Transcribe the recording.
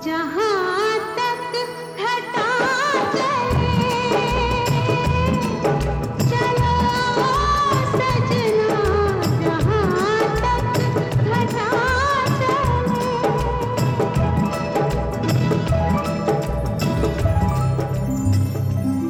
जहाँ